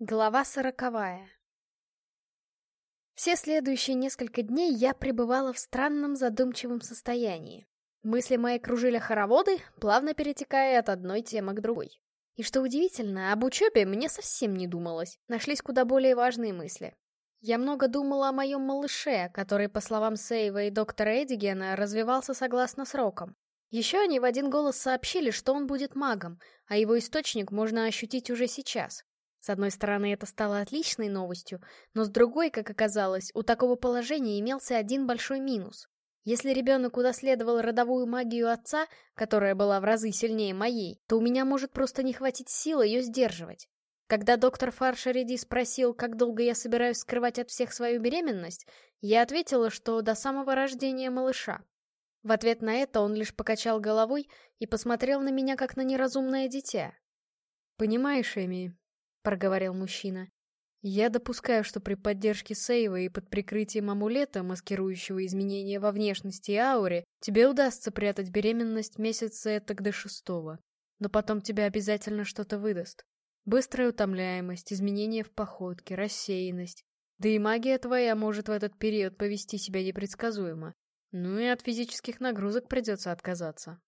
Глава сороковая Все следующие несколько дней я пребывала в странном задумчивом состоянии. Мысли мои кружили хороводы, плавно перетекая от одной темы к другой. И что удивительно, об учебе мне совсем не думалось, нашлись куда более важные мысли. Я много думала о моем малыше, который, по словам Сейва и доктора Эдигена, развивался согласно срокам. Еще они в один голос сообщили, что он будет магом, а его источник можно ощутить уже сейчас. С одной стороны, это стало отличной новостью, но с другой, как оказалось, у такого положения имелся один большой минус. Если ребенок унаследовал родовую магию отца, которая была в разы сильнее моей, то у меня может просто не хватить сил ее сдерживать. Когда доктор Фаршериди спросил, как долго я собираюсь скрывать от всех свою беременность, я ответила, что до самого рождения малыша. В ответ на это он лишь покачал головой и посмотрел на меня, как на неразумное дитя. «Понимаешь, Эми», — проговорил мужчина, я допускаю, что при поддержке сейва и под прикрытием амулета, маскирующего изменения во внешности и ауре, тебе удастся прятать беременность месяца этак до шестого. Но потом тебя обязательно что-то выдаст. Быстрая утомляемость, изменения в походке, рассеянность. Да и магия твоя может в этот период повести себя непредсказуемо. Ну и от физических нагрузок придется отказаться.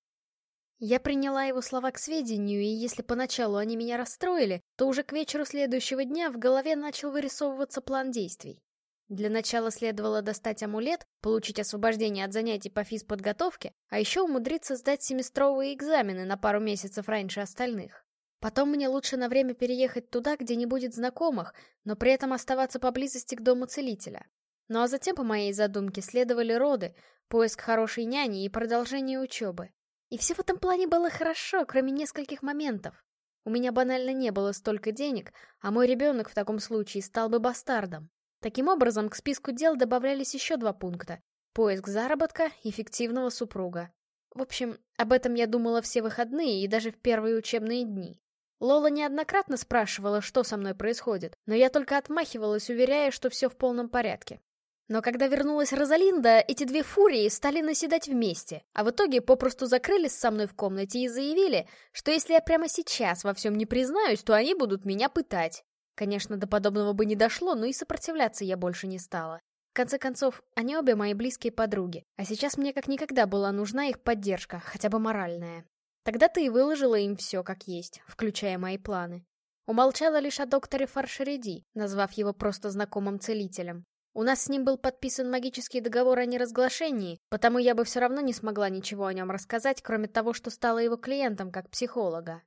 Я приняла его слова к сведению, и если поначалу они меня расстроили, то уже к вечеру следующего дня в голове начал вырисовываться план действий. Для начала следовало достать амулет, получить освобождение от занятий по физподготовке, а еще умудриться сдать семестровые экзамены на пару месяцев раньше остальных. Потом мне лучше на время переехать туда, где не будет знакомых, но при этом оставаться поблизости к дому целителя. Ну а затем, по моей задумке, следовали роды, поиск хорошей няни и продолжение учебы. И все в этом плане было хорошо, кроме нескольких моментов. У меня банально не было столько денег, а мой ребенок в таком случае стал бы бастардом. Таким образом, к списку дел добавлялись еще два пункта. Поиск заработка и фиктивного супруга. В общем, об этом я думала все выходные и даже в первые учебные дни. Лола неоднократно спрашивала, что со мной происходит, но я только отмахивалась, уверяя, что все в полном порядке. Но когда вернулась Розалинда, эти две фурии стали наседать вместе, а в итоге попросту закрылись со мной в комнате и заявили, что если я прямо сейчас во всем не признаюсь, то они будут меня пытать. Конечно, до подобного бы не дошло, но и сопротивляться я больше не стала. В конце концов, они обе мои близкие подруги, а сейчас мне как никогда была нужна их поддержка, хотя бы моральная. Тогда ты и выложила им все как есть, включая мои планы. Умолчала лишь о докторе Фаршереди, назвав его просто знакомым целителем. У нас с ним был подписан магический договор о неразглашении, потому я бы все равно не смогла ничего о нем рассказать, кроме того, что стала его клиентом как психолога.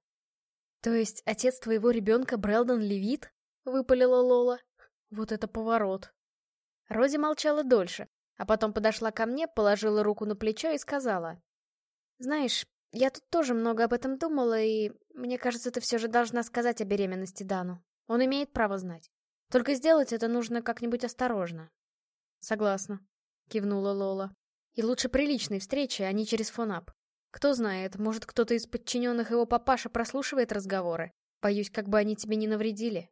«То есть отец твоего ребенка Брэлдон Левит?» — выпалила Лола. «Вот это поворот!» Рози молчала дольше, а потом подошла ко мне, положила руку на плечо и сказала. «Знаешь, я тут тоже много об этом думала, и мне кажется, ты все же должна сказать о беременности Дану. Он имеет право знать. Только сделать это нужно как-нибудь осторожно. Согласна, кивнула Лола. И лучше приличной встречи, а не через фонап. Кто знает, может кто-то из подчиненных его папаша прослушивает разговоры. Боюсь, как бы они тебе не навредили.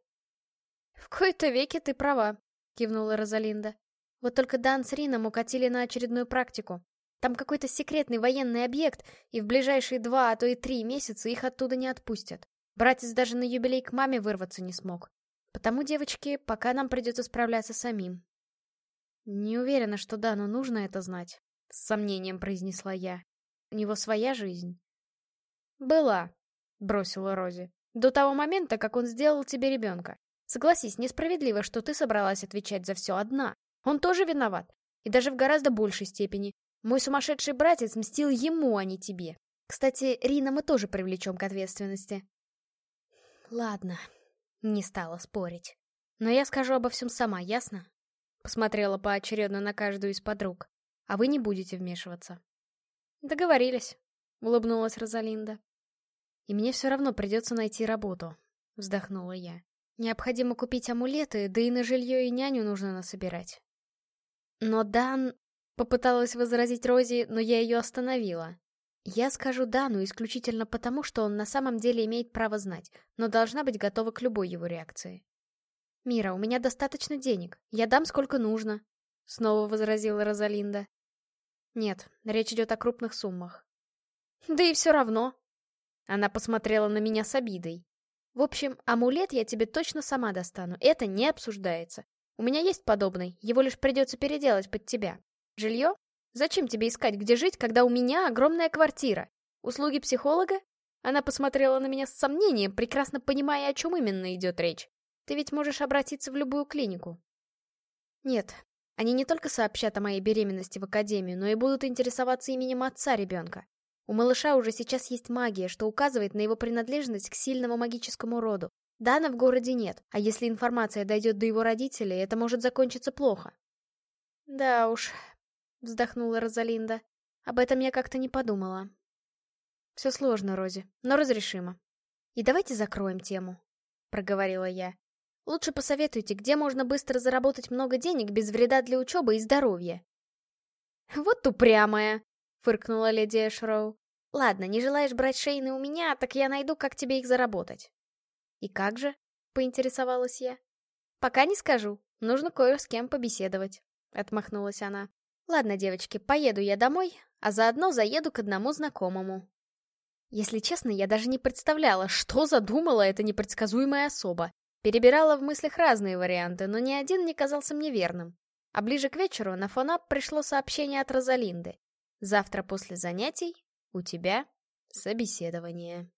В кои-то веке ты права, кивнула Розалинда. Вот только Дан с Рином укатили на очередную практику. Там какой-то секретный военный объект, и в ближайшие два, а то и три месяца их оттуда не отпустят. Братец даже на юбилей к маме вырваться не смог. Потому, девочки, пока нам придется справляться самим. Не уверена, что Дану нужно это знать, с сомнением произнесла я. У него своя жизнь. Была, бросила Рози. До того момента, как он сделал тебе ребенка. Согласись, несправедливо, что ты собралась отвечать за все одна. Он тоже виноват. И даже в гораздо большей степени. Мой сумасшедший братец мстил ему, а не тебе. Кстати, Рина мы тоже привлечем к ответственности. Ладно, не стала спорить. Но я скажу обо всем сама, ясно? Посмотрела поочередно на каждую из подруг. А вы не будете вмешиваться. Договорились, улыбнулась Розалинда. И мне все равно придется найти работу, вздохнула я. Необходимо купить амулеты, да и на жилье и няню нужно насобирать. Но Дан... Попыталась возразить Рози, но я ее остановила. Я скажу Дану исключительно потому, что он на самом деле имеет право знать, но должна быть готова к любой его реакции. «Мира, у меня достаточно денег. Я дам сколько нужно», — снова возразила Розалинда. «Нет, речь идет о крупных суммах». «Да и все равно». Она посмотрела на меня с обидой. В общем, амулет я тебе точно сама достану, это не обсуждается. У меня есть подобный, его лишь придется переделать под тебя. Жилье? Зачем тебе искать, где жить, когда у меня огромная квартира? Услуги психолога? Она посмотрела на меня с сомнением, прекрасно понимая, о чем именно идет речь. Ты ведь можешь обратиться в любую клинику. Нет, они не только сообщат о моей беременности в академию, но и будут интересоваться именем отца ребенка. У малыша уже сейчас есть магия, что указывает на его принадлежность к сильному магическому роду. Дана в городе нет, а если информация дойдет до его родителей, это может закончиться плохо. Да уж, вздохнула Розалинда. Об этом я как-то не подумала. Все сложно, Рози, но разрешимо. И давайте закроем тему, проговорила я. Лучше посоветуйте, где можно быстро заработать много денег без вреда для учебы и здоровья. Вот упрямая, фыркнула леди Эшроу. Ладно, не желаешь брать шейны у меня, так я найду, как тебе их заработать. И как же? Поинтересовалась я. Пока не скажу, нужно кое с кем побеседовать. Отмахнулась она. Ладно, девочки, поеду я домой, а заодно заеду к одному знакомому. Если честно, я даже не представляла, что задумала эта непредсказуемая особа. Перебирала в мыслях разные варианты, но ни один не казался мне верным. А ближе к вечеру на фонап пришло сообщение от Розалинды. «Завтра после занятий у тебя собеседование».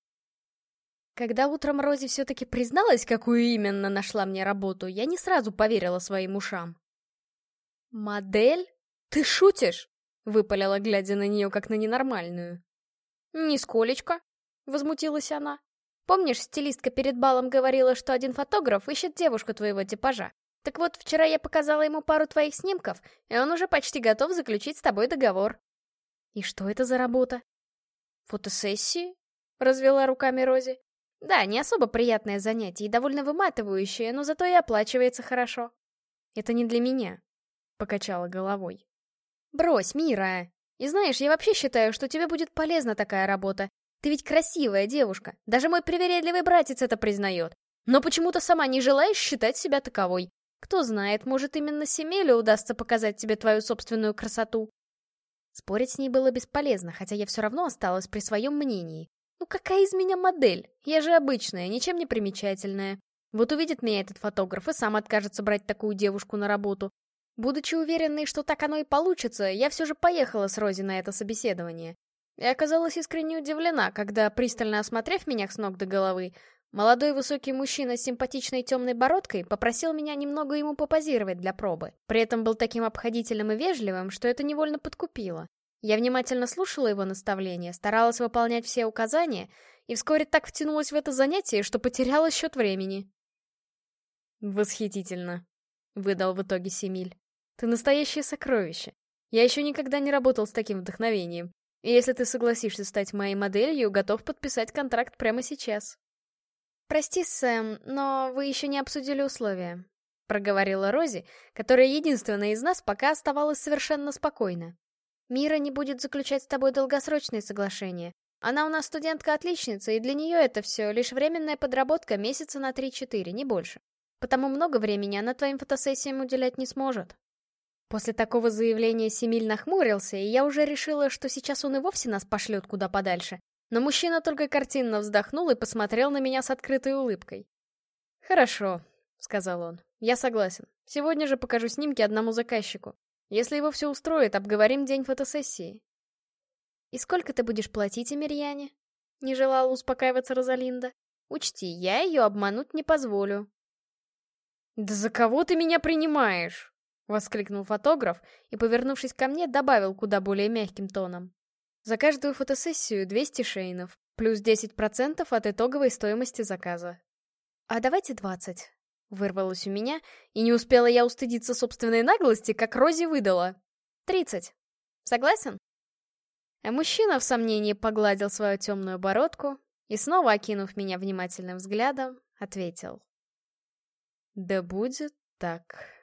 Когда утром Рози все-таки призналась, какую именно нашла мне работу, я не сразу поверила своим ушам. «Модель? Ты шутишь?» — выпалила, глядя на нее как на ненормальную. «Нисколечко», — возмутилась она. Помнишь, стилистка перед балом говорила, что один фотограф ищет девушку твоего типажа? Так вот, вчера я показала ему пару твоих снимков, и он уже почти готов заключить с тобой договор. И что это за работа? Фотосессии? Развела руками Рози. Да, не особо приятное занятие и довольно выматывающее, но зато и оплачивается хорошо. Это не для меня, покачала головой. Брось, Мира. И знаешь, я вообще считаю, что тебе будет полезна такая работа, ты ведь красивая девушка. Даже мой привередливый братец это признает. Но почему-то сама не желаешь считать себя таковой. Кто знает, может именно Семелю удастся показать тебе твою собственную красоту. Спорить с ней было бесполезно, хотя я все равно осталась при своем мнении. Ну какая из меня модель? Я же обычная, ничем не примечательная. Вот увидит меня этот фотограф и сам откажется брать такую девушку на работу. Будучи уверенной, что так оно и получится, я все же поехала с Рози на это собеседование. И оказалась искренне удивлена, когда, пристально осмотрев меня с ног до головы, молодой высокий мужчина с симпатичной темной бородкой попросил меня немного ему попозировать для пробы. При этом был таким обходительным и вежливым, что это невольно подкупило. Я внимательно слушала его наставления, старалась выполнять все указания, и вскоре так втянулась в это занятие, что потеряла счет времени. «Восхитительно», — выдал в итоге Семиль. «Ты настоящее сокровище. Я еще никогда не работал с таким вдохновением. И если ты согласишься стать моей моделью, готов подписать контракт прямо сейчас. «Прости, Сэм, но вы еще не обсудили условия», — проговорила Рози, которая единственная из нас пока оставалась совершенно спокойна. «Мира не будет заключать с тобой долгосрочные соглашения. Она у нас студентка-отличница, и для нее это все лишь временная подработка месяца на 3-4, не больше. Потому много времени она твоим фотосессиям уделять не сможет». После такого заявления Семиль нахмурился, и я уже решила, что сейчас он и вовсе нас пошлет куда подальше. Но мужчина только картинно вздохнул и посмотрел на меня с открытой улыбкой. «Хорошо», — сказал он, — «я согласен. Сегодня же покажу снимки одному заказчику. Если его все устроит, обговорим день фотосессии». «И сколько ты будешь платить Эмирьяне?» — не желала успокаиваться Розалинда. «Учти, я ее обмануть не позволю». «Да за кого ты меня принимаешь?» Воскликнул фотограф и, повернувшись ко мне, добавил куда более мягким тоном. За каждую фотосессию 200 шейнов, плюс 10% от итоговой стоимости заказа. А давайте 20. Вырвалось у меня, и не успела я устыдиться собственной наглости, как Рози выдала. 30. Согласен? А мужчина в сомнении погладил свою темную бородку и, снова окинув меня внимательным взглядом, ответил. «Да будет так».